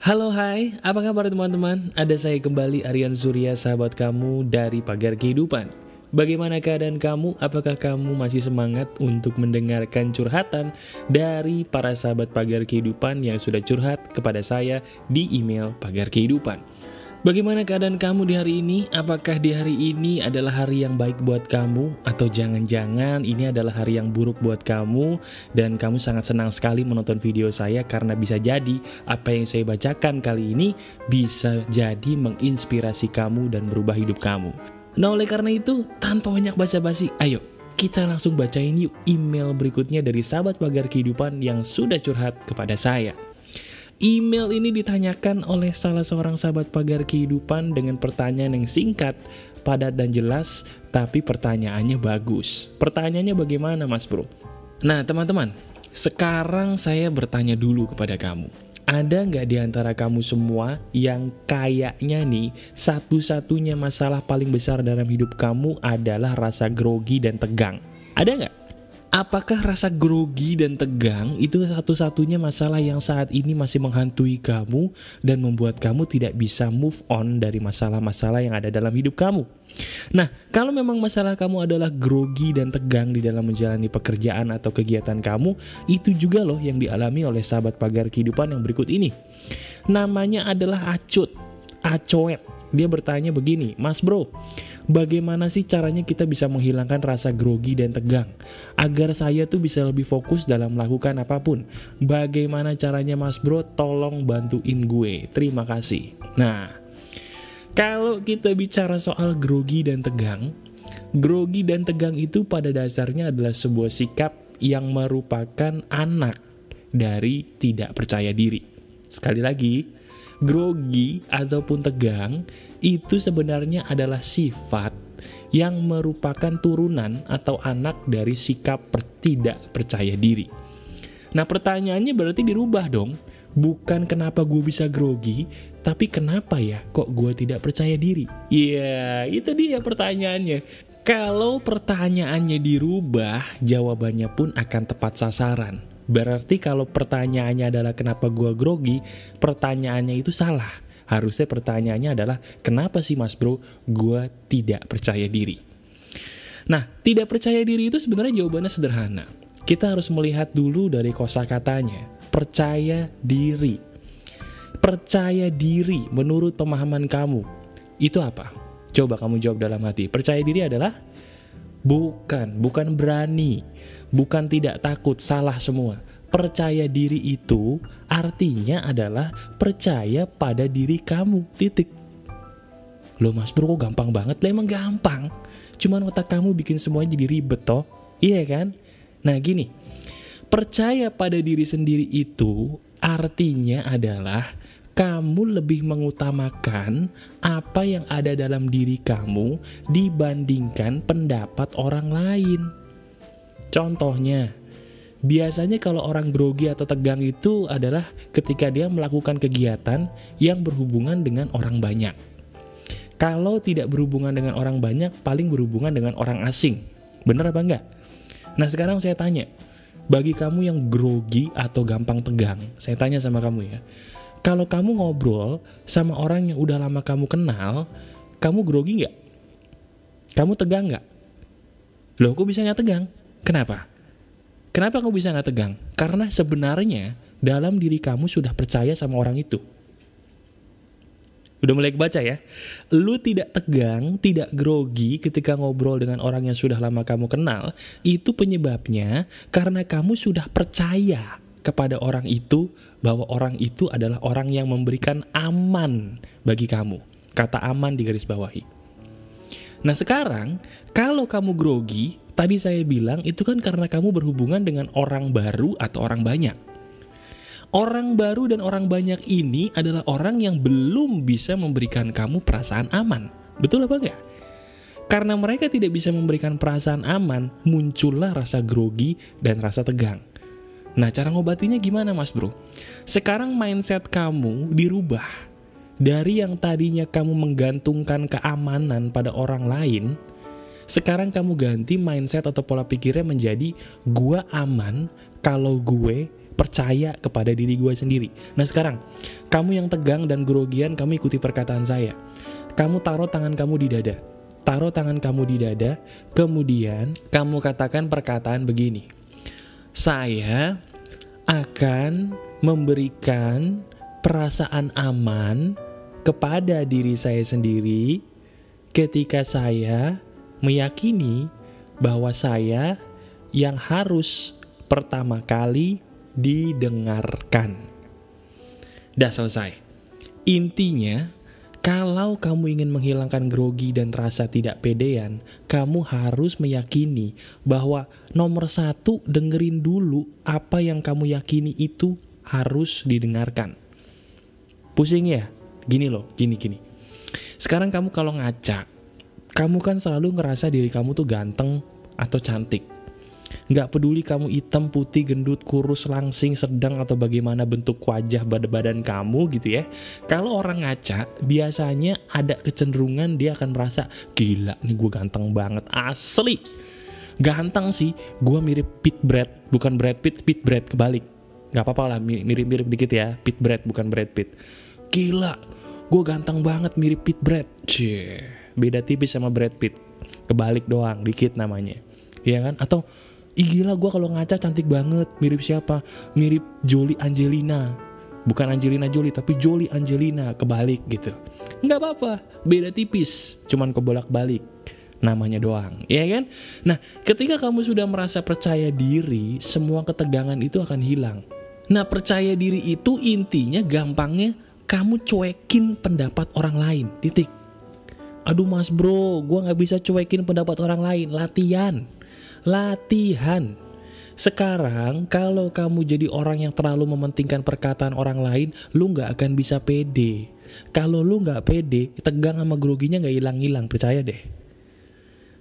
Halo hai, apa kabar teman-teman? Ada saya kembali Aryan Surya, sahabat kamu dari Pagar Kehidupan. Bagaimana keadaan kamu? Apakah kamu masih semangat untuk mendengarkan curhatan dari para sahabat Pagar Kehidupan yang sudah curhat kepada saya di email Pagar Kehidupan? Bagaimana keadaan kamu di hari ini? Apakah di hari ini adalah hari yang baik buat kamu? Atau jangan-jangan ini adalah hari yang buruk buat kamu dan kamu sangat senang sekali menonton video saya karena bisa jadi apa yang saya bacakan kali ini bisa jadi menginspirasi kamu dan berubah hidup kamu. Nah oleh karena itu, tanpa banyak basa-basi, ayo kita langsung bacain yuk email berikutnya dari sahabat pagar kehidupan yang sudah curhat kepada saya. Email ini ditanyakan oleh salah seorang sahabat pagar kehidupan dengan pertanyaan yang singkat, padat dan jelas, tapi pertanyaannya bagus. Pertanyaannya bagaimana mas bro? Nah teman-teman, sekarang saya bertanya dulu kepada kamu. Ada nggak di antara kamu semua yang kayaknya nih satu-satunya masalah paling besar dalam hidup kamu adalah rasa grogi dan tegang? Ada nggak? Apakah rasa grogi dan tegang itu satu-satunya masalah yang saat ini masih menghantui kamu dan membuat kamu tidak bisa move on dari masalah-masalah yang ada dalam hidup kamu? Nah, kalau memang masalah kamu adalah grogi dan tegang di dalam menjalani pekerjaan atau kegiatan kamu, itu juga loh yang dialami oleh sahabat pagar kehidupan yang berikut ini. Namanya adalah acut, acoet. Dia bertanya begini, Mas bro, bagaimana sih caranya kita bisa menghilangkan rasa grogi dan tegang? Agar saya tuh bisa lebih fokus dalam melakukan apa pun. Bagaimana caranya mas bro? Tolong bantuin gue. Terima kasih. Nah, kalau kita bicara soal grogi dan tegang, grogi dan tegang itu pada dasarnya adalah sebuah sikap yang merupakan anak dari tidak percaya diri. Sekali lagi, grogi ataupun tegang itu sebenarnya adalah sifat yang merupakan turunan atau anak dari sikap tidak percaya diri. Nah pertanyaannya berarti dirubah dong, bukan kenapa gue bisa grogi, tapi kenapa ya kok gue tidak percaya diri? Iya, yeah, itu dia pertanyaannya. Kalau pertanyaannya dirubah, jawabannya pun akan tepat sasaran. Berarti kalau pertanyaannya adalah kenapa gua grogi, pertanyaannya itu salah. Harusnya pertanyaannya adalah kenapa sih mas bro gua tidak percaya diri. Nah, tidak percaya diri itu sebenarnya jawabannya sederhana. Kita harus melihat dulu dari kosakatanya. Percaya diri. Percaya diri menurut pemahaman kamu. Itu apa? Coba kamu jawab dalam hati. Percaya diri adalah Bukan, bukan berani, bukan tidak takut, salah semua. Percaya diri itu artinya adalah percaya pada diri kamu, titik. Loh mas bro kok gampang banget? Lah emang gampang. Cuman otak kamu bikin semuanya jadi ribet toh. Iya kan? Nah gini, percaya pada diri sendiri itu artinya adalah kamu lebih mengutamakan apa yang ada dalam diri kamu dibandingkan pendapat orang lain. Contohnya, biasanya kalau orang grogi atau tegang itu adalah ketika dia melakukan kegiatan yang berhubungan dengan orang banyak. Kalau tidak berhubungan dengan orang banyak, paling berhubungan dengan orang asing. Bener apa enggak? Nah sekarang saya tanya, bagi kamu yang grogi atau gampang tegang, saya tanya sama kamu ya, kalau kamu ngobrol sama orang yang udah lama kamu kenal, kamu grogi nggak? Kamu tegang nggak? Loh, kok bisa nggak tegang? Kenapa? Kenapa kamu bisa nggak tegang? Karena sebenarnya dalam diri kamu sudah percaya sama orang itu. Udah mulai kebaca ya? Lu tidak tegang, tidak grogi ketika ngobrol dengan orang yang sudah lama kamu kenal, itu penyebabnya karena kamu sudah percaya kepada orang itu bahwa orang itu adalah orang yang memberikan aman bagi kamu. Kata aman di garis bawahi. Nah sekarang, kalau kamu grogi, tadi saya bilang itu kan karena kamu berhubungan dengan orang baru atau orang banyak. Orang baru dan orang banyak ini adalah orang yang belum bisa memberikan kamu perasaan aman. Betul apa enggak? Karena mereka tidak bisa memberikan perasaan aman, muncullah rasa grogi dan rasa tegang. Nah, cara ngobatinya gimana mas bro? Sekarang mindset kamu dirubah. Dari yang tadinya kamu menggantungkan keamanan pada orang lain, sekarang kamu ganti mindset atau pola pikirnya menjadi gua aman kalau gue percaya kepada diri gue sendiri. Nah sekarang, kamu yang tegang dan grogian, kamu ikuti perkataan saya. Kamu taruh tangan kamu di dada. Taruh tangan kamu di dada, kemudian kamu katakan perkataan begini. Saya akan memberikan perasaan aman kepada diri saya sendiri ketika saya meyakini bahwa saya yang harus pertama kali didengarkan. Dah selesai. Intinya, kalau kamu ingin menghilangkan grogi dan rasa tidak pedean, kamu harus meyakini bahwa nomor satu dengerin dulu apa yang kamu yakini itu harus didengarkan. Pusing ya? Gini loh, gini-gini. Sekarang kamu kalau ngaca, kamu kan selalu ngerasa diri kamu tuh ganteng atau cantik. Nggak peduli kamu hitam, putih, gendut, kurus, langsing, sedang, atau bagaimana bentuk wajah badan-badan kamu gitu ya. Kalau orang ngaca, biasanya ada kecenderungan dia akan merasa, gila nih gue ganteng banget, asli. Ganteng sih, gue mirip Pit Brad, bukan Brad Pitt, Pit Brad kebalik. Gak apa-apa lah, mirip-mirip dikit ya, Pit Brad bukan Brad Pitt. Gila, gue ganteng banget mirip Pit Brad. Cie, beda tipis sama Brad Pitt. Kebalik doang, dikit namanya. Iya kan? Atau Ih gila gue kalau ngaca cantik banget. Mirip siapa? Mirip Jolie Angelina. Bukan Angelina Jolie tapi Jolie Angelina Kebalik gitu. Nggak apa-apa Beda tipis Cuman kebolak-balik Namanya doang Ya kan? Nah ketika kamu sudah merasa percaya diri Semua ketegangan itu akan hilang. Nah percaya diri itu intinya gampangnya Kamu cuekin pendapat orang lain Titik. Aduh mas bro Gue gak bisa cuekin pendapat orang lain Latihan latihan. Sekarang kalau kamu jadi orang yang terlalu mementingkan perkataan orang lain, lu nggak akan bisa pede. Kalau lu nggak pede, tegang sama groginya nggak hilang-hilang, percaya deh.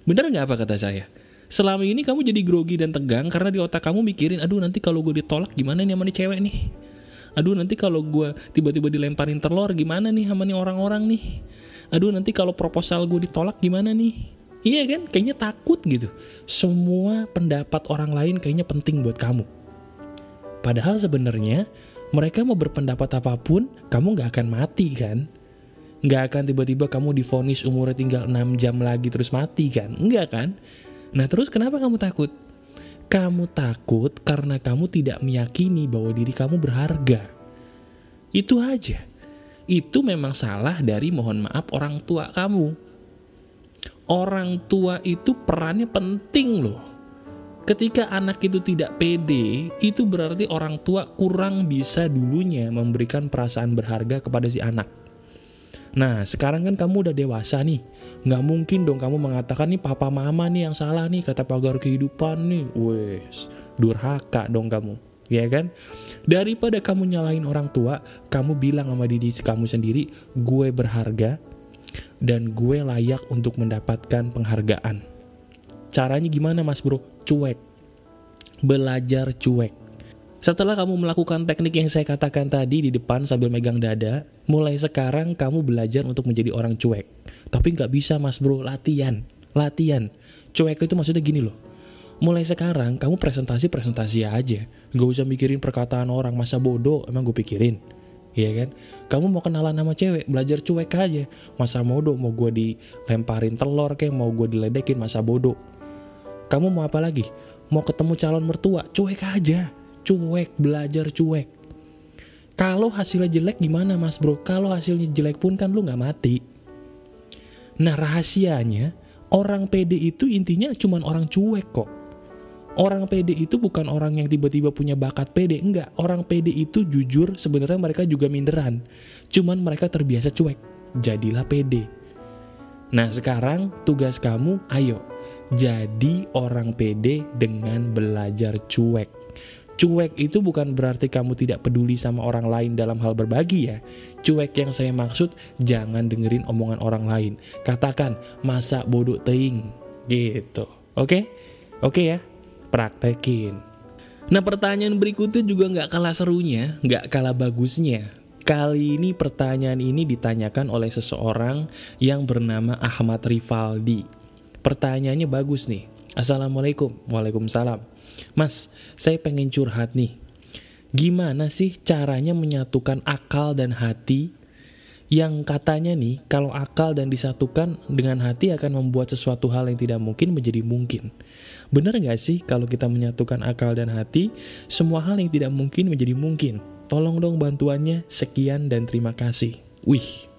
Bener nggak apa kata saya? Selama ini kamu jadi grogi dan tegang karena di otak kamu mikirin, aduh nanti kalau gue ditolak gimana nih sama nih cewek nih? Aduh nanti kalau gue tiba-tiba dilemparin telur gimana nih sama nih orang-orang nih? Aduh nanti kalau proposal gue ditolak gimana nih? Iya kan? Kayaknya takut gitu. Semua pendapat orang lain kayaknya penting buat kamu. Padahal sebenarnya mereka mau berpendapat apa pun, kamu gak akan mati kan? Gak akan tiba-tiba kamu difonis umurnya tinggal 6 jam lagi terus mati kan? Enggak kan? Nah terus kenapa kamu takut? Kamu takut karena kamu tidak meyakini bahwa diri kamu berharga. Itu aja. Itu memang salah dari mohon maaf orang tua kamu orang tua itu perannya penting loh. Ketika anak itu tidak pede, itu berarti orang tua kurang bisa dulunya memberikan perasaan berharga kepada si anak. Nah, sekarang kan kamu udah dewasa nih. Nggak mungkin dong kamu mengatakan nih papa mama nih yang salah nih, kata pagar kehidupan nih. Wes, durhaka dong kamu. Ya kan? Daripada kamu nyalain orang tua, kamu bilang sama diri kamu sendiri, gue berharga, dan gue layak untuk mendapatkan penghargaan. Caranya gimana mas bro? Cuek. Belajar cuek. Setelah kamu melakukan teknik yang saya katakan tadi di depan sambil megang dada, mulai sekarang kamu belajar untuk menjadi orang cuek. Tapi nggak bisa mas bro, latihan. Latihan. Cuek itu maksudnya gini loh. Mulai sekarang kamu presentasi-presentasi aja. Gak usah mikirin perkataan orang, masa bodoh emang gue pikirin. Iya kan? Kamu mau kenalan sama cewek, belajar cuek aja. Masa bodoh mau gue dilemparin telur kayak mau gue diledekin masa bodoh. Kamu mau apa lagi? Mau ketemu calon mertua, cuek aja. Cuek, belajar cuek. Kalau hasilnya jelek gimana mas bro? Kalau hasilnya jelek pun kan lu gak mati. Nah rahasianya, orang pede itu intinya cuma orang cuek kok. Orang pede itu bukan orang yang tiba-tiba punya bakat pede, enggak. Orang pede itu jujur sebenarnya mereka juga minderan. Cuman mereka terbiasa cuek. Jadilah pede. Nah sekarang tugas kamu, ayo. Jadi orang pede dengan belajar cuek. Cuek itu bukan berarti kamu tidak peduli sama orang lain dalam hal berbagi ya. Cuek yang saya maksud jangan dengerin omongan orang lain. Katakan masa bodoh teing gitu. Oke? Okay? Oke okay ya? Praktekin. Nah pertanyaan berikutnya juga nggak kalah serunya, nggak kalah bagusnya. Kali ini pertanyaan ini ditanyakan oleh seseorang yang bernama Ahmad Rivaldi. Pertanyaannya bagus nih. Assalamualaikum. Waalaikumsalam. Mas, saya pengen curhat nih. Gimana sih caranya menyatukan akal dan hati? Yang katanya nih, kalau akal dan disatukan dengan hati akan membuat sesuatu hal yang tidak mungkin menjadi mungkin. Bener gak sih kalau kita menyatukan akal dan hati, semua hal yang tidak mungkin menjadi mungkin? Tolong dong bantuannya, sekian dan terima kasih. Wih,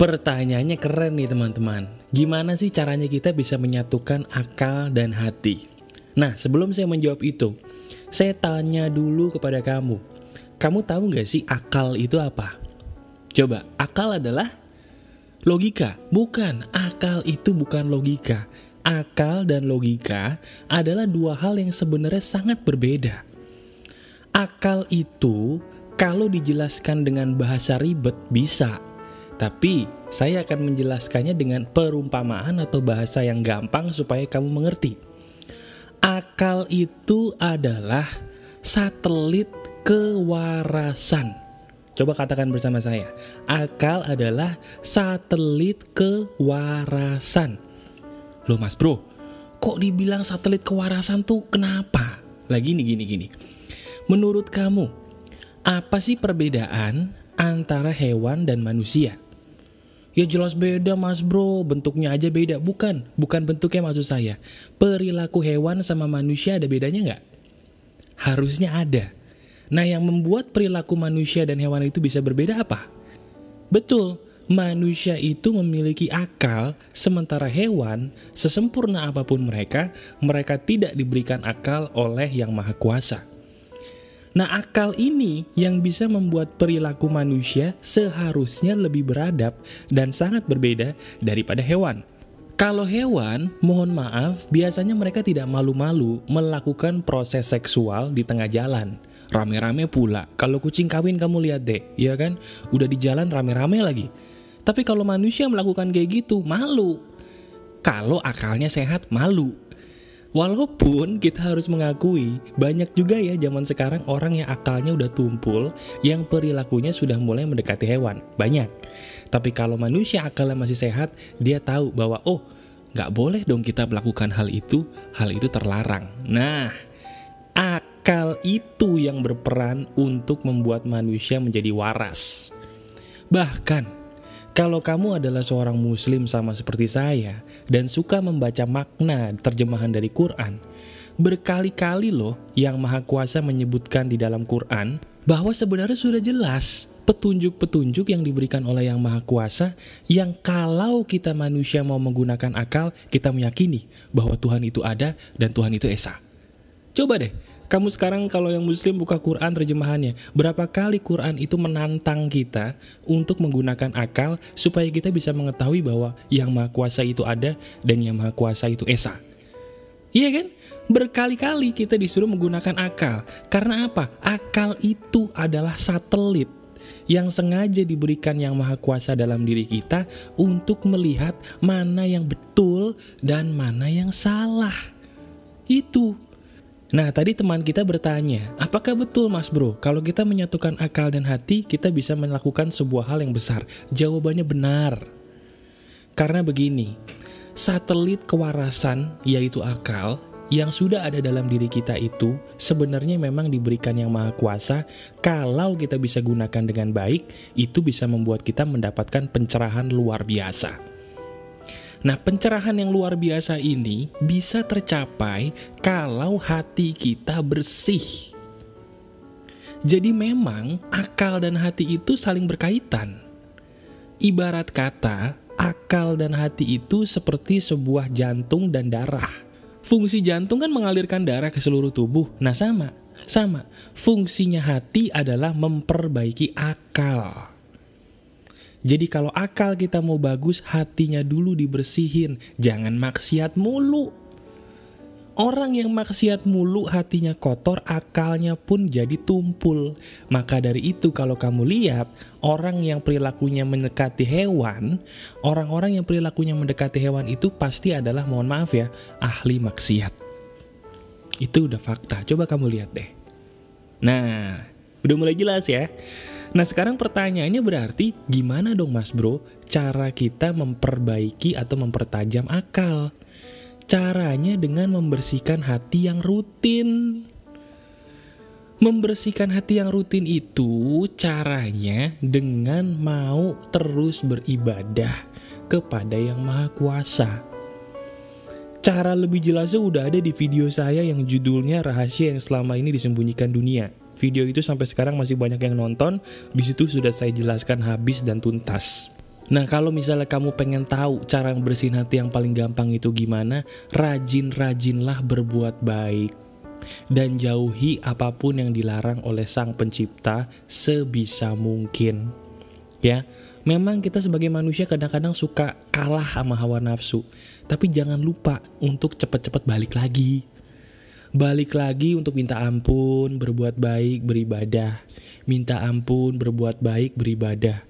pertanyaannya keren nih teman-teman. Gimana sih caranya kita bisa menyatukan akal dan hati? Nah, sebelum saya menjawab itu, saya tanya dulu kepada kamu. Kamu tahu nggak sih akal itu apa? Coba, akal adalah logika. Bukan, akal itu bukan logika. Akal dan logika adalah dua hal yang sebenarnya sangat berbeda. Akal itu kalau dijelaskan dengan bahasa ribet bisa, tapi saya akan menjelaskannya dengan perumpamaan atau bahasa yang gampang supaya kamu mengerti. Akal itu adalah satelit kewarasan. Coba katakan bersama saya. Akal adalah satelit kewarasan. Loh mas bro, kok dibilang satelit kewarasan tuh kenapa? Lagi nih gini gini. Menurut kamu, apa sih perbedaan antara hewan dan manusia? Ya jelas beda mas bro, bentuknya aja beda. Bukan, bukan bentuknya maksud saya. Perilaku hewan sama manusia ada bedanya nggak? Harusnya ada. Nah yang membuat perilaku manusia dan hewan itu bisa berbeda apa? Betul, manusia itu memiliki akal, sementara hewan, sesempurna apa pun mereka, mereka tidak diberikan akal oleh yang maha kuasa. Nah, akal ini yang bisa membuat perilaku manusia seharusnya lebih beradab dan sangat berbeda daripada hewan. Kalau hewan, mohon maaf, biasanya mereka tidak malu-malu melakukan proses seksual di tengah jalan. Rame-rame pula. Kalau kucing kawin kamu lihat deh, ya kan? Udah di jalan rame-rame lagi. Tapi kalau manusia melakukan kayak gitu, malu. Kalau akalnya sehat, malu. Walaupun kita harus mengakui, banyak juga ya zaman sekarang orang yang akalnya udah tumpul, yang perilakunya sudah mulai mendekati hewan. Banyak. Tapi kalau manusia akalnya masih sehat, dia tahu bahwa, oh, nggak boleh dong kita melakukan hal itu, hal itu terlarang. Nah, akal itu yang berperan untuk membuat manusia menjadi waras. Bahkan, kalau kamu adalah seorang muslim sama seperti saya dan suka membaca makna terjemahan dari Quran, berkali-kali loh yang Maha Kuasa menyebutkan di dalam Quran bahwa sebenarnya sudah jelas petunjuk-petunjuk yang diberikan oleh Yang Maha Kuasa yang kalau kita manusia mau menggunakan akal, kita meyakini bahwa Tuhan itu ada dan Tuhan itu Esa. Coba deh, kamu sekarang kalau yang muslim buka Quran terjemahannya, berapa kali Quran itu menantang kita untuk menggunakan akal supaya kita bisa mengetahui bahwa yang maha kuasa itu ada dan yang maha kuasa itu Esa. Iya kan? Berkali-kali kita disuruh menggunakan akal. Karena apa? Akal itu adalah satelit yang sengaja diberikan yang maha kuasa dalam diri kita untuk melihat mana yang betul dan mana yang salah. Itu Nah, tadi teman kita bertanya, apakah betul mas bro, kalau kita menyatukan akal dan hati, kita bisa melakukan sebuah hal yang besar? Jawabannya benar. Karena begini, satelit kewarasan, yaitu akal, yang sudah ada dalam diri kita itu sebenarnya memang diberikan yang maha kuasa kalau kita bisa gunakan dengan baik itu bisa membuat kita mendapatkan pencerahan luar biasa. Nah, pencerahan yang luar biasa ini bisa tercapai kalau hati kita bersih. Jadi memang akal dan hati itu saling berkaitan. Ibarat kata, akal dan hati itu seperti sebuah jantung dan darah. Fungsi jantung kan mengalirkan darah ke seluruh tubuh. Nah, sama. Sama. Fungsinya hati adalah memperbaiki akal. Jadi kalau akal kita mau bagus, hatinya dulu dibersihin. Jangan maksiat mulu. Orang yang maksiat mulu hatinya kotor, akalnya pun jadi tumpul. Maka dari itu kalau kamu lihat, orang yang perilakunya mendekati hewan, orang-orang yang perilakunya mendekati hewan itu pasti adalah, mohon maaf ya, ahli maksiat. Itu udah fakta, coba kamu lihat deh. Nah, udah mulai jelas ya. Nah sekarang pertanyaannya berarti gimana dong mas bro cara kita memperbaiki atau mempertajam akal? Caranya dengan membersihkan hati yang rutin. Membersihkan hati yang rutin itu caranya dengan mau terus beribadah kepada Yang Maha Kuasa. Cara lebih jelasnya udah ada di video saya yang judulnya Rahasia yang selama ini disembunyikan dunia. Video itu sampai sekarang masih banyak yang nonton, di situ sudah saya jelaskan habis dan tuntas. Nah kalau misalnya kamu pengen tahu cara bersihin hati yang paling gampang itu gimana, rajin-rajinlah berbuat baik dan jauhi apa pun yang dilarang oleh Sang Pencipta sebisa mungkin. Ya, memang kita sebagai manusia kadang-kadang suka kalah sama hawa nafsu, tapi jangan lupa untuk cepat-cepat balik lagi. Balik lagi untuk minta ampun, berbuat baik, beribadah. Minta ampun, berbuat baik, beribadah.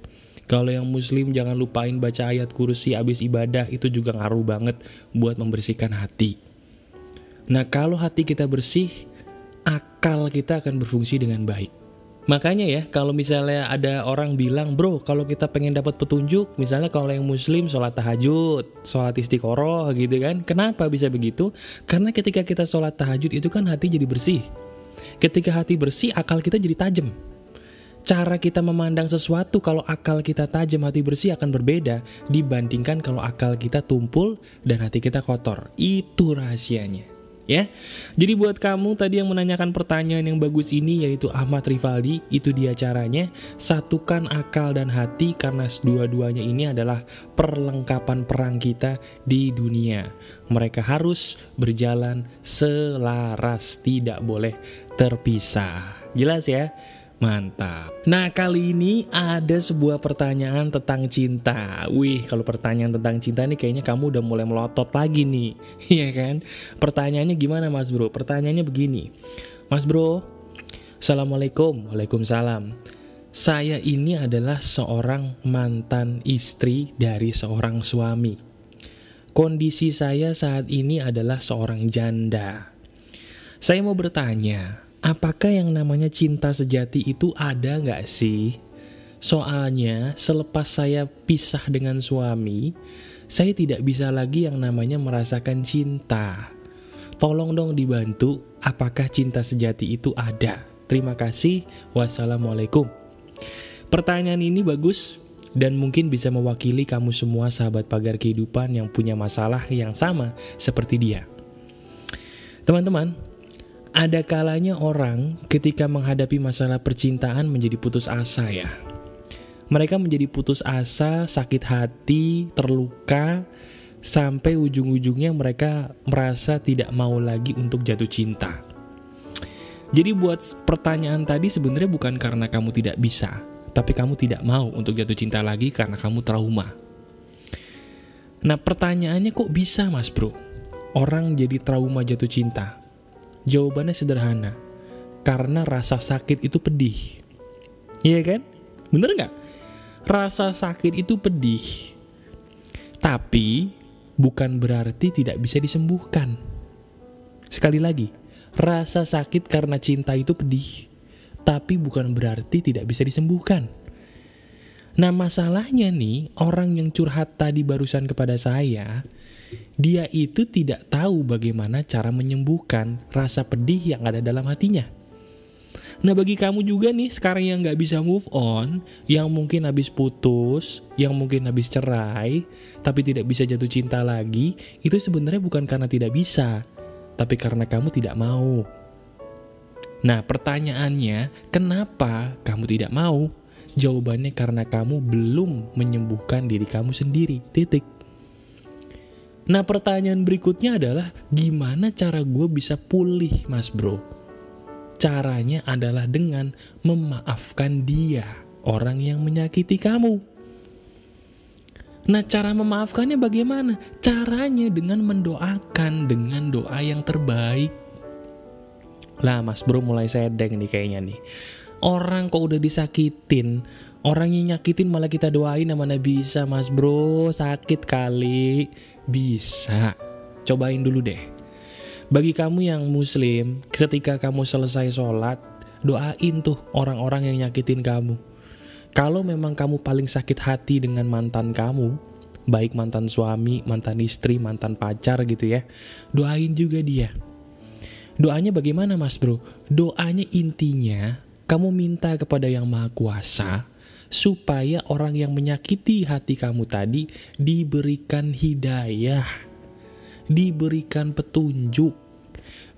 Kalau yang muslim jangan lupain baca ayat kursi abis ibadah itu juga ngaruh banget buat membersihkan hati. Nah kalau hati kita bersih, akal kita akan berfungsi dengan baik. Makanya ya, kalau misalnya ada orang bilang, bro, kalau kita pengen dapat petunjuk, misalnya kalau yang muslim sholat tahajud, sholat istiqoroh gitu kan, kenapa bisa begitu? Karena ketika kita sholat tahajud itu kan hati jadi bersih. Ketika hati bersih, akal kita jadi tajam. Cara kita memandang sesuatu kalau akal kita tajam, hati bersih akan berbeda dibandingkan kalau akal kita tumpul dan hati kita kotor. Itu rahasianya ya. Jadi buat kamu tadi yang menanyakan pertanyaan yang bagus ini yaitu Ahmad Rivaldi, itu dia caranya. Satukan akal dan hati karena dua-duanya ini adalah perlengkapan perang kita di dunia. Mereka harus berjalan selaras, tidak boleh terpisah. Jelas ya? Mantap. Nah kali ini ada sebuah pertanyaan tentang cinta. Wih kalau pertanyaan tentang cinta nih kayaknya kamu udah mulai melotot lagi nih. Iya kan? Pertanyaannya gimana mas bro? Pertanyaannya begini. Mas bro, Assalamualaikum. Waalaikumsalam. Saya ini adalah seorang mantan istri dari seorang suami. Kondisi saya saat ini adalah seorang janda. Saya mau bertanya, apakah yang namanya cinta sejati itu ada nggak sih? Soalnya selepas saya pisah dengan suami, saya tidak bisa lagi yang namanya merasakan cinta. Tolong dong dibantu, apakah cinta sejati itu ada? Terima kasih, wassalamualaikum. Pertanyaan ini bagus dan mungkin bisa mewakili kamu semua sahabat pagar kehidupan yang punya masalah yang sama seperti dia. Teman-teman, ada kalanya orang ketika menghadapi masalah percintaan menjadi putus asa ya. Mereka menjadi putus asa, sakit hati, terluka, sampai ujung-ujungnya mereka merasa tidak mau lagi untuk jatuh cinta. Jadi buat pertanyaan tadi sebenarnya bukan karena kamu tidak bisa, tapi kamu tidak mau untuk jatuh cinta lagi karena kamu trauma. Nah pertanyaannya kok bisa mas bro? Orang jadi trauma jatuh cinta Jawabannya sederhana, karena rasa sakit itu pedih. Iya kan? Bener nggak? Rasa sakit itu pedih, tapi bukan berarti tidak bisa disembuhkan. Sekali lagi, rasa sakit karena cinta itu pedih, tapi bukan berarti tidak bisa disembuhkan. Nah masalahnya nih, orang yang curhat tadi barusan kepada saya, dia itu tidak tahu bagaimana cara menyembuhkan rasa pedih yang ada dalam hatinya. Nah bagi kamu juga nih sekarang yang gak bisa move on, yang mungkin habis putus, yang mungkin habis cerai, tapi tidak bisa jatuh cinta lagi, itu sebenarnya bukan karena tidak bisa, tapi karena kamu tidak mau. Nah pertanyaannya, kenapa kamu tidak mau? Jawabannya karena kamu belum menyembuhkan diri kamu sendiri, titik. Nah pertanyaan berikutnya adalah gimana cara gue bisa pulih mas bro? Caranya adalah dengan memaafkan dia, orang yang menyakiti kamu. Nah cara memaafkannya bagaimana? Caranya dengan mendoakan dengan doa yang terbaik. Lah mas bro mulai sedeng nih kayaknya nih. Orang kok udah disakitin, Orang yang nyakitin malah kita doain mana bisa mas bro. Sakit kali. Bisa. Cobain dulu deh. Bagi kamu yang muslim Ketika kamu selesai sholat Doain tuh orang-orang yang nyakitin kamu. Kalau memang kamu paling sakit hati dengan mantan kamu Baik mantan suami, mantan istri, mantan pacar gitu ya Doain juga dia. Doanya bagaimana mas bro? Doanya intinya kamu minta kepada yang maha kuasa supaya orang yang menyakiti hati kamu tadi diberikan hidayah, diberikan petunjuk.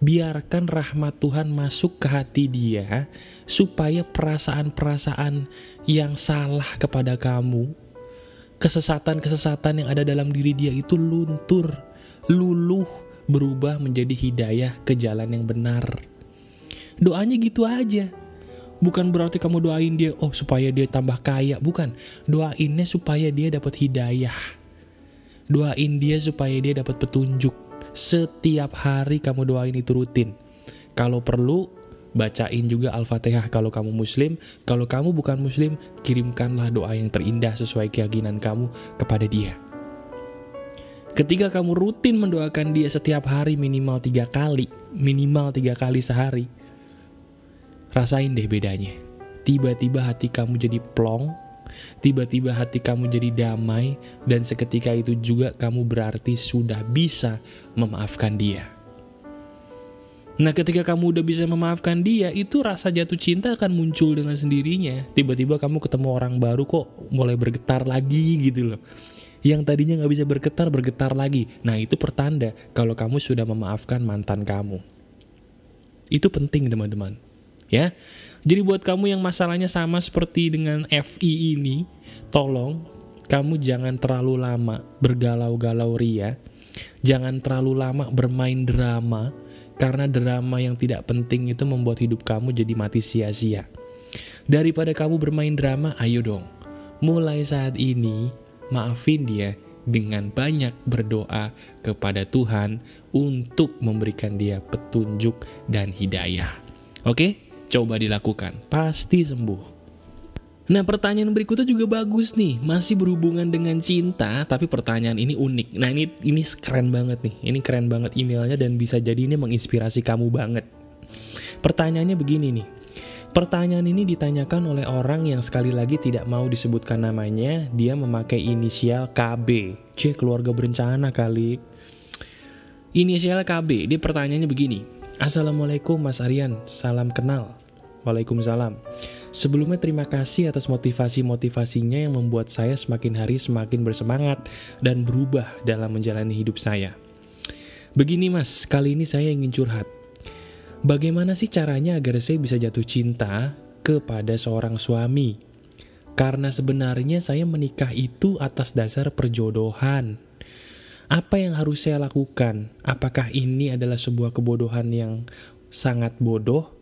Biarkan rahmat Tuhan masuk ke hati dia supaya perasaan-perasaan yang salah kepada kamu, kesesatan-kesesatan yang ada dalam diri dia itu luntur, luluh, berubah menjadi hidayah ke jalan yang benar. Doanya gitu aja. Bukan berarti kamu doain dia, oh supaya dia tambah kaya. Bukan, doainnya supaya dia dapat hidayah. Doain dia supaya dia dapat petunjuk. Setiap hari kamu doain itu rutin. Kalau perlu, bacain juga Al-Fatihah kalau kamu muslim. Kalau kamu bukan muslim, kirimkanlah doa yang terindah sesuai keyakinan kamu kepada dia. Ketika kamu rutin mendoakan dia setiap hari minimal tiga kali, minimal tiga kali sehari, rasain deh bedanya. Tiba-tiba hati kamu jadi plong, tiba-tiba hati kamu jadi damai, dan seketika itu juga kamu berarti sudah bisa memaafkan dia. Nah ketika kamu udah bisa memaafkan dia, itu rasa jatuh cinta akan muncul dengan sendirinya. Tiba-tiba kamu ketemu orang baru kok mulai bergetar lagi gitu loh. Yang tadinya nggak bisa bergetar, bergetar lagi. Nah itu pertanda kalau kamu sudah memaafkan mantan kamu. Itu penting teman-teman ya. Jadi buat kamu yang masalahnya sama seperti dengan FI ini, tolong kamu jangan terlalu lama bergalau-galau ria. Jangan terlalu lama bermain drama, karena drama yang tidak penting itu membuat hidup kamu jadi mati sia-sia. Daripada kamu bermain drama, ayo dong. Mulai saat ini, maafin dia dengan banyak berdoa kepada Tuhan untuk memberikan dia petunjuk dan hidayah. Oke? Coba dilakukan, pasti sembuh. Nah pertanyaan berikutnya juga bagus nih Masih berhubungan dengan cinta Tapi pertanyaan ini unik. Nah ini ini keren banget nih Ini keren banget emailnya dan bisa jadi ini menginspirasi kamu banget. Pertanyaannya begini nih Pertanyaan ini ditanyakan oleh orang yang sekali lagi tidak mau disebutkan namanya Dia memakai inisial KB C keluarga berencana kali. Inisial KB Dia pertanyaannya begini Assalamualaikum Mas Aryan, salam kenal. Waalaikumsalam. Sebelumnya terima kasih atas motivasi-motivasinya yang membuat saya semakin hari semakin bersemangat dan berubah dalam menjalani hidup saya. Begini mas, kali ini saya ingin curhat. Bagaimana sih caranya agar saya bisa jatuh cinta kepada seorang suami? Karena sebenarnya saya menikah itu atas dasar perjodohan. Apa yang harus saya lakukan? Apakah ini adalah sebuah kebodohan yang sangat bodoh?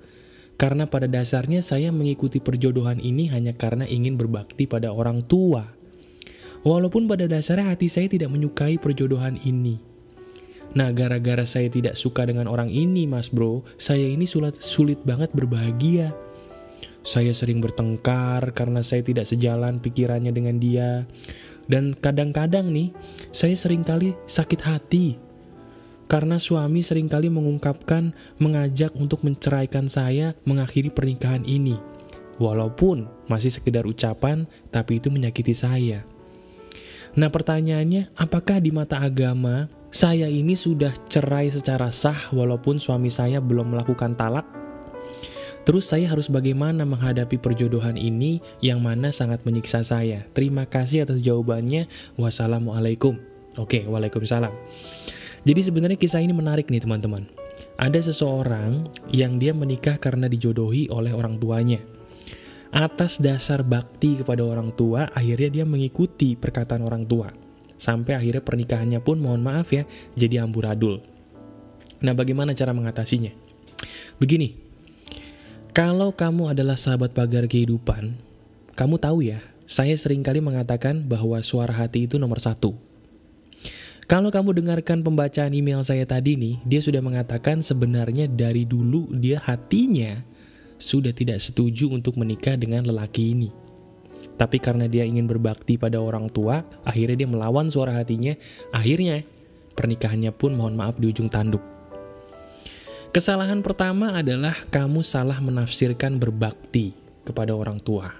Karena pada dasarnya saya mengikuti perjodohan ini hanya karena ingin berbakti pada orang tua. Walaupun pada dasarnya hati saya tidak menyukai perjodohan ini. Nah, gara-gara saya tidak suka dengan orang ini, mas bro, saya ini sulit, sulit banget berbahagia. Saya sering bertengkar karena saya tidak sejalan pikirannya dengan dia. Dan kadang-kadang nih, saya sering kali sakit hati karena suami sering kali mengungkapkan mengajak untuk menceraikan saya mengakhiri pernikahan ini. Walaupun masih sekedar ucapan, tapi itu menyakiti saya. Nah pertanyaannya, apakah di mata agama saya ini sudah cerai secara sah walaupun suami saya belum melakukan talak? Terus saya harus bagaimana menghadapi perjodohan ini yang mana sangat menyiksa saya? Terima kasih atas jawabannya. Wassalamualaikum. Oke, waalaikumsalam. Jadi sebenarnya kisah ini menarik nih teman-teman. Ada seseorang yang dia menikah karena dijodohi oleh orang tuanya. Atas dasar bakti kepada orang tua, akhirnya dia mengikuti perkataan orang tua. Sampai akhirnya pernikahannya pun mohon maaf ya, jadi amburadul. Nah bagaimana cara mengatasinya? Begini, kalau kamu adalah sahabat pagar kehidupan, kamu tahu ya, saya sering kali mengatakan bahwa suara hati itu nomor satu. Kalau kamu dengarkan pembacaan email saya tadi nih, dia sudah mengatakan sebenarnya dari dulu dia hatinya sudah tidak setuju untuk menikah dengan lelaki ini. Tapi karena dia ingin berbakti pada orang tua, akhirnya dia melawan suara hatinya, akhirnya pernikahannya pun mohon maaf di ujung tanduk. Kesalahan pertama adalah kamu salah menafsirkan berbakti kepada orang tua.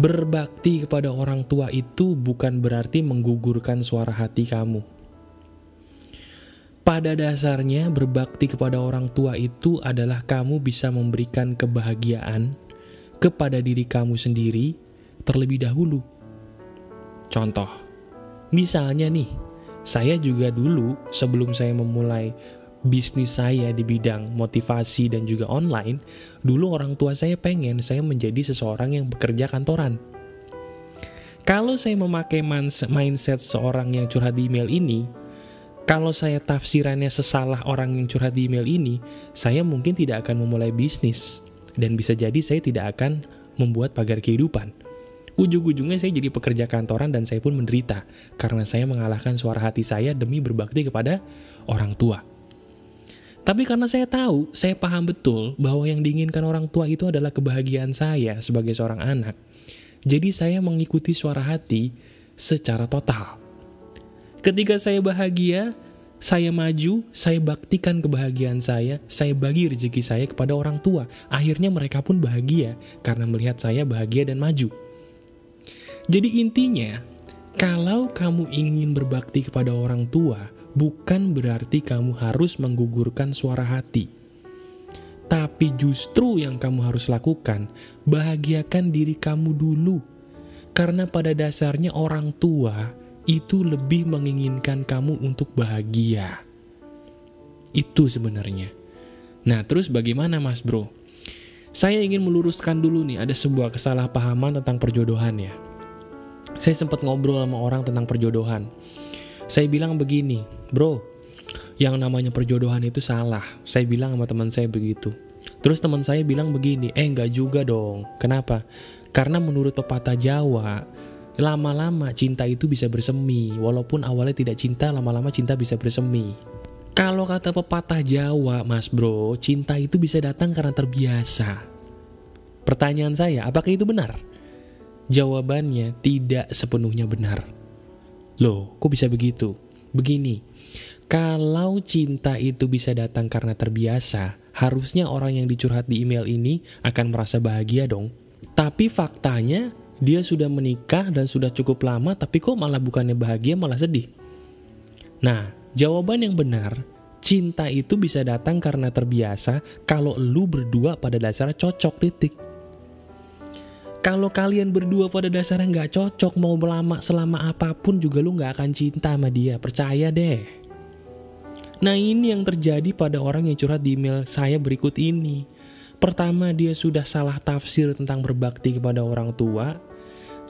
Berbakti kepada orang tua itu bukan berarti menggugurkan suara hati kamu. Pada dasarnya, berbakti kepada orang tua itu adalah kamu bisa memberikan kebahagiaan kepada diri kamu sendiri terlebih dahulu. Contoh, misalnya nih, saya juga dulu sebelum saya memulai bisnis saya di bidang motivasi dan juga online, dulu orang tua saya pengen saya menjadi seseorang yang bekerja kantoran. Kalau saya memakai mindset seorang yang curhat di email ini, kalau saya tafsirannya sesalah orang yang curhat di email ini, saya mungkin tidak akan memulai bisnis. Dan bisa jadi saya tidak akan membuat pagar kehidupan. Ujung-ujungnya saya jadi pekerja kantoran dan saya pun menderita. Karena saya mengalahkan suara hati saya demi berbakti kepada orang tua. Tapi karena saya tahu, saya paham betul bahwa yang diinginkan orang tua itu adalah kebahagiaan saya sebagai seorang anak. Jadi saya mengikuti suara hati secara total. Ketika saya bahagia, saya maju, saya baktikan kebahagiaan saya, saya bagi rezeki saya kepada orang tua. Akhirnya mereka pun bahagia karena melihat saya bahagia dan maju. Jadi intinya, kalau kamu ingin berbakti kepada orang tua, bukan berarti kamu harus menggugurkan suara hati. Tapi justru yang kamu harus lakukan, bahagiakan diri kamu dulu. Karena pada dasarnya orang tua itu lebih menginginkan kamu untuk bahagia. Itu sebenarnya. Nah, terus bagaimana mas bro? Saya ingin meluruskan dulu nih, ada sebuah kesalahpahaman tentang perjodohan ya. Saya sempat ngobrol sama orang tentang perjodohan. Saya bilang begini, bro, yang namanya perjodohan itu salah. Saya bilang sama teman saya begitu. Terus teman saya bilang begini, eh enggak juga dong. Kenapa? Karena menurut pepatah Jawa, lama-lama cinta itu bisa bersemi. Walaupun awalnya tidak cinta, lama-lama cinta bisa bersemi. Kalau kata pepatah Jawa, mas bro, cinta itu bisa datang karena terbiasa. Pertanyaan saya, apakah itu benar? Jawabannya tidak sepenuhnya benar. Loh, kok bisa begitu? Begini, kalau cinta itu bisa datang karena terbiasa, harusnya orang yang dicurhat di email ini akan merasa bahagia dong. Tapi faktanya, dia sudah menikah dan sudah cukup lama tapi kok malah bukannya bahagia malah sedih. Nah, jawaban yang benar, cinta itu bisa datang karena terbiasa kalau lu berdua pada dasarnya cocok titik. Kalau kalian berdua pada dasarnya nggak cocok mau lama selama apa pun juga lu nggak akan cinta sama dia, percaya deh. Nah ini yang terjadi pada orang yang curhat di email saya berikut ini. Pertama dia sudah salah tafsir tentang berbakti kepada orang tua,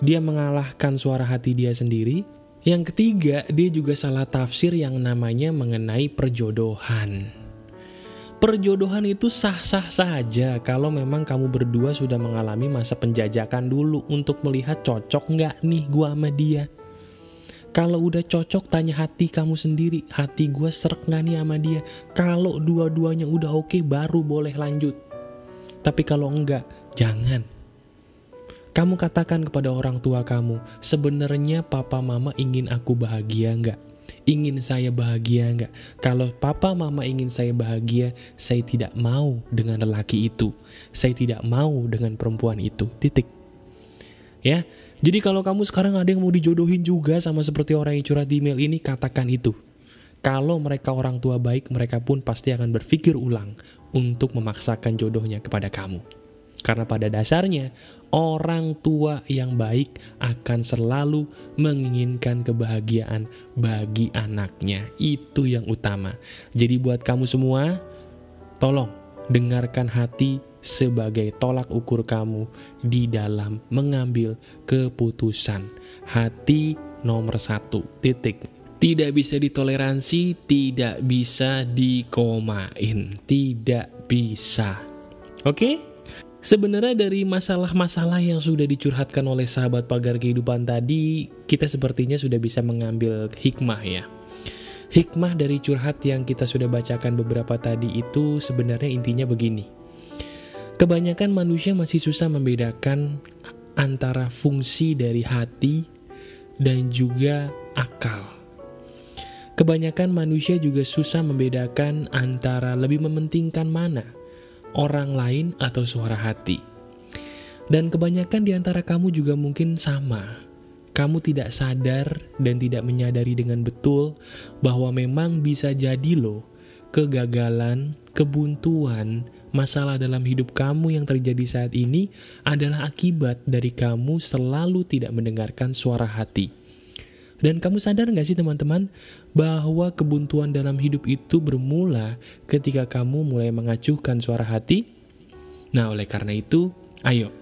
dia mengalahkan suara hati dia sendiri. Yang ketiga, dia juga salah tafsir yang namanya mengenai perjodohan. Perjodohan itu sah-sah saja kalau memang kamu berdua sudah mengalami masa penjajakan dulu untuk melihat cocok nggak nih gua sama dia. Kalau udah cocok tanya hati kamu sendiri, hati gua serak nggak nih sama dia. Kalau dua-duanya udah oke baru boleh lanjut. Tapi kalau enggak, jangan. Kamu katakan kepada orang tua kamu, sebenarnya papa mama ingin aku bahagia nggak? Ingin saya bahagia nggak? Kalau papa mama ingin saya bahagia, saya tidak mau dengan lelaki itu. Saya tidak mau dengan perempuan itu. Titik. Ya, jadi kalau kamu sekarang ada yang mau dijodohin juga sama seperti orang yang curhat di email ini, katakan itu. Kalau mereka orang tua baik, mereka pun pasti akan berpikir ulang untuk memaksakan jodohnya kepada kamu. Karena pada dasarnya, orang tua yang baik akan selalu menginginkan kebahagiaan bagi anaknya. Itu yang utama. Jadi buat kamu semua, tolong dengarkan hati sebagai tolak ukur kamu di dalam mengambil keputusan. Hati nomor satu, titik. Tidak bisa ditoleransi, tidak bisa dikomain, tidak bisa. Oke? Sebenarnya dari masalah-masalah yang sudah dicurhatkan oleh sahabat pagar kehidupan tadi, kita sepertinya sudah bisa mengambil hikmah ya. Hikmah dari curhat yang kita sudah bacakan beberapa tadi itu sebenarnya intinya begini. Kebanyakan manusia masih susah membedakan antara fungsi dari hati dan juga akal. Kebanyakan manusia juga susah membedakan antara lebih mementingkan mana, orang lain atau suara hati. Dan kebanyakan di antara kamu juga mungkin sama. kamu tidak sadar dan tidak menyadari dengan betul bahwa memang bisa jadi loh kegagalan, kebuntuan, masalah dalam hidup kamu yang terjadi saat ini adalah akibat dari kamu selalu tidak mendengarkan suara hati. Dan kamu sadar gak sih teman-teman bahwa kebuntuan dalam hidup itu bermula ketika kamu mulai mengacuhkan suara hati? Nah oleh karena itu, ayo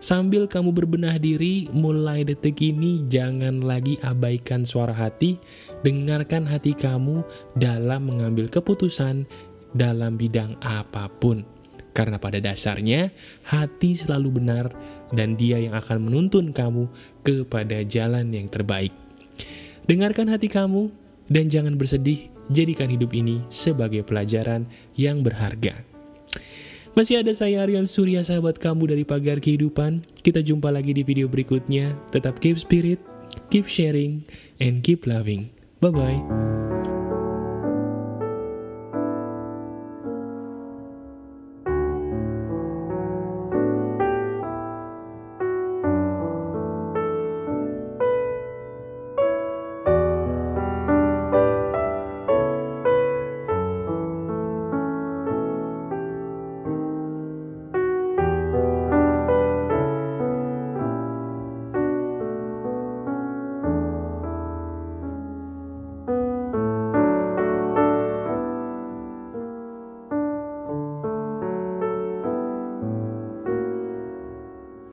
Sambil kamu berbenah diri, mulai detik ini jangan lagi abaikan suara hati, dengarkan hati kamu dalam mengambil keputusan dalam bidang apa pun. Karena pada dasarnya, hati selalu benar dan dia yang akan menuntun kamu kepada jalan yang terbaik. Dengarkan hati kamu dan jangan bersedih, jadikan hidup ini sebagai pelajaran yang berharga. Masih ada saya Aryan Surya sahabat kamu dari Pagar Kehidupan. Kita jumpa lagi di video berikutnya. Tetap keep spirit, keep sharing, and keep loving. Bye-bye.